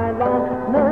I love No.